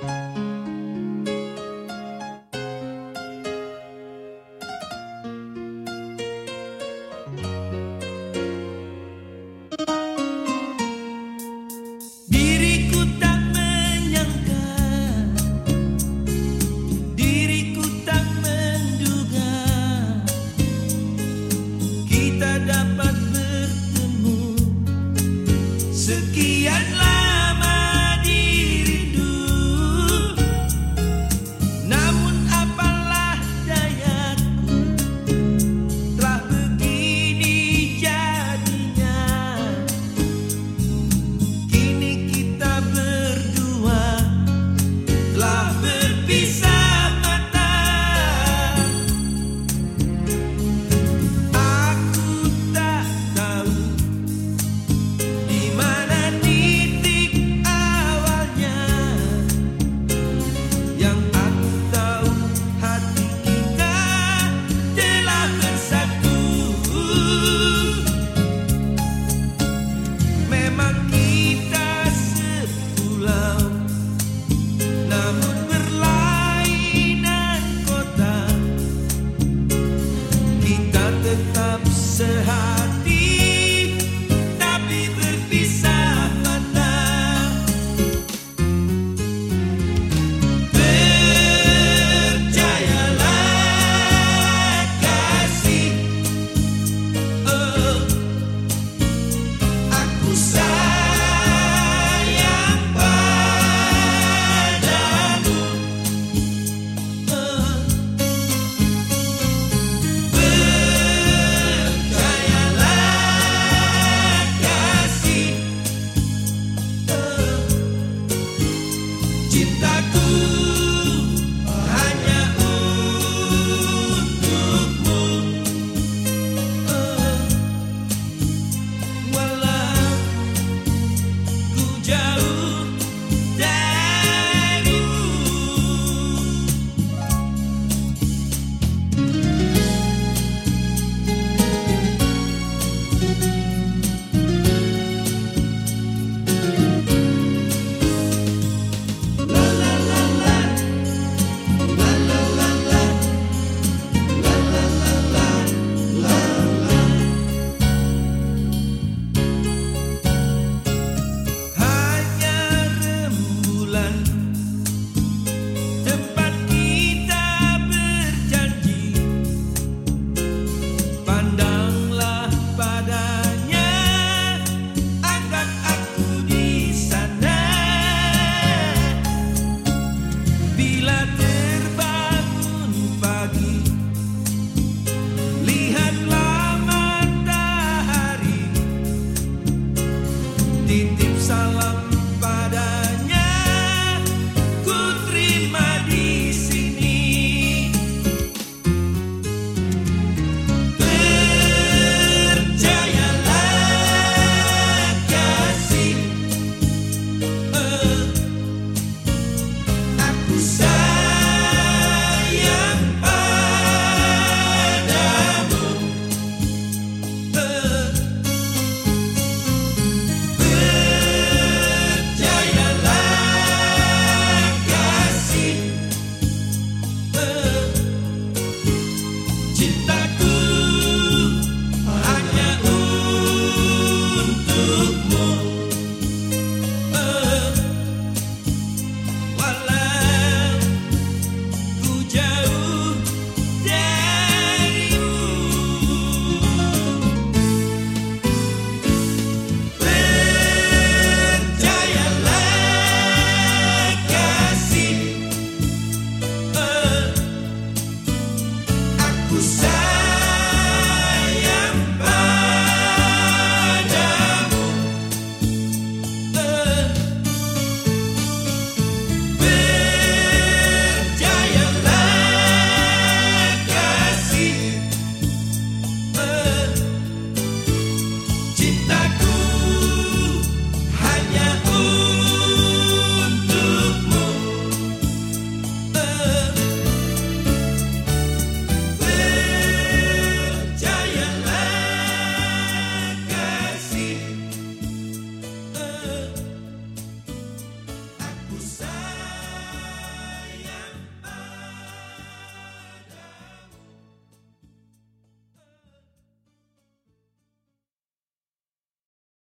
Bye.